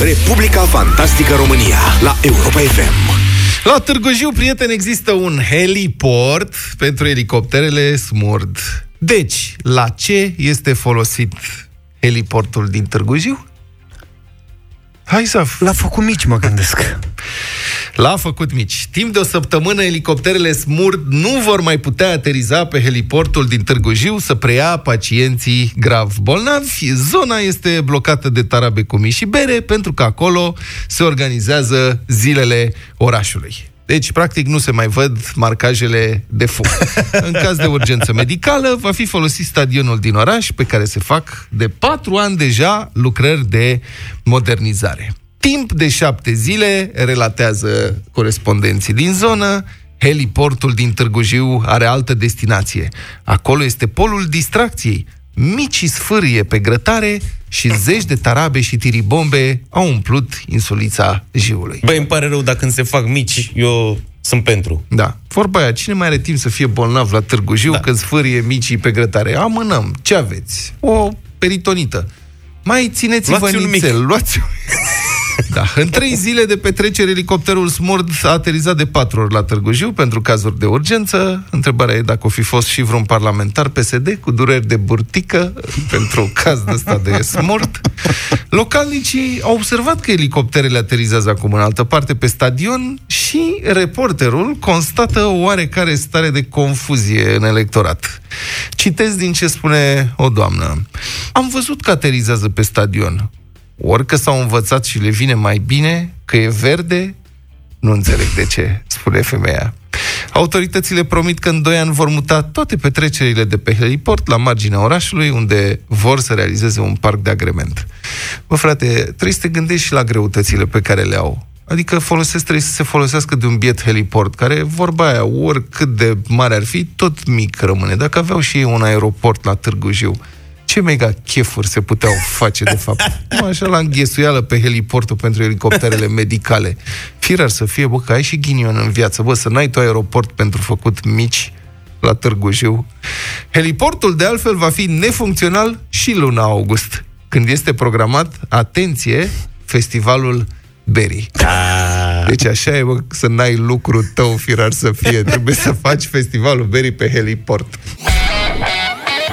Republica Fantastică România la Europa FM. La Târgu Jiu, prieten, există un heliport pentru elicopterele Smurd. Deci, la ce este folosit heliportul din Târgu Jiu? Hai să... L-a făcut mici, mă gândesc. L-a făcut mici. Timp de o săptămână, elicopterele Smurd nu vor mai putea ateriza pe heliportul din Târgu Jiu să preia pacienții grav bolnavi. Zona este blocată de tarabe cu mici și bere, pentru că acolo se organizează zilele orașului. Deci, practic, nu se mai văd marcajele de fum. În caz de urgență medicală, va fi folosit stadionul din oraș, pe care se fac de patru ani deja lucrări de modernizare. Timp de șapte zile, relatează corespondenții din zonă, heliportul din Târgu Jiu are altă destinație. Acolo este polul distracției. Mici sfârie pe grătare și zeci de tarabe și tiribombe au umplut insulița Jiului. Băi, îmi pare rău, dacă când se fac mici, eu sunt pentru. Da. Vorba aia, cine mai are timp să fie bolnav la Târgu Jiu da. când sfârie micii pe grătare? Amânăm. Ce aveți? O peritonită. Mai țineți-vă Luați un mic. nițel. Luați da. În trei zile de petrecere, elicopterul Smurd a aterizat de patru ori la Târgu Jiu pentru cazuri de urgență. Întrebarea e dacă o fi fost și vreun parlamentar PSD cu dureri de burtică pentru caz de ăsta de Smurd. Localnicii au observat că elicopterele aterizează acum în altă parte pe stadion și reporterul constată o oarecare stare de confuzie în electorat. Citez din ce spune o doamnă. Am văzut că aterizează pe stadion. Ori că s-au învățat și le vine mai bine, că e verde, nu înțeleg de ce, spune femeia. Autoritățile promit că în 2 ani vor muta toate petrecerile de pe heliport la marginea orașului, unde vor să realizeze un parc de agrement. Bă, frate, trebuie să te gândești și la greutățile pe care le au. Adică folosesc, trebuie să se folosească de un biet heliport, care, vorba aia, oricât de mare ar fi, tot mic rămâne. Dacă aveau și ei un aeroport la Târgu Jiu, ce mega chefuri se puteau face, de fapt. Nu așa la înghesuială pe heliportul pentru elicopterele medicale. Firar să fie, bă, că ai și ghinion în viață, bă, să n-ai tu aeroport pentru făcut mici la Târgu Jiu. Heliportul, de altfel, va fi nefuncțional și luna august, când este programat, atenție, festivalul Berry. Deci așa e, bă, să n-ai lucru tău, firar să fie. Trebuie să faci festivalul Berry pe heliport.